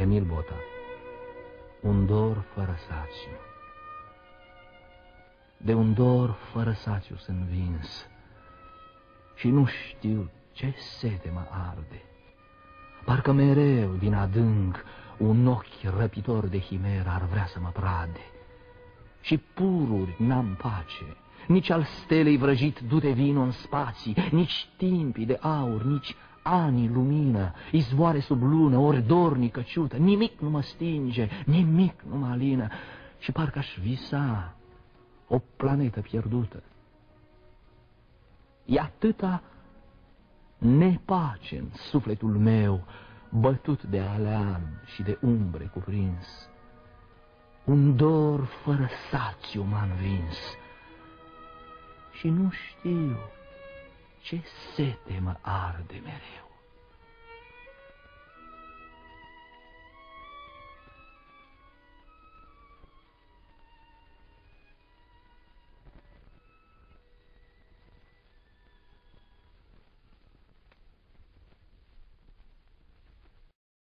Emil Bota. Un dor fără saciu. De un dor fără saciu sunt vins. Și nu știu ce sete mă arde. Parcă mereu din adânc un ochi răpitor de himer ar vrea să mă prade. Și pururi n-am pace, nici al stelei vrăjit du-te vino în spații, nici timpii de aur, nici ani lumină, izvoare sub lună, ori dornică ciută, nimic nu mă stinge, nimic nu mă alină, și parcă aș visa o planetă pierdută. E atâta nepace în sufletul meu, bătut de alean și de umbre cuprins. Un dor fără sațiu m-a învins și nu știu ce sete mă arde mereu.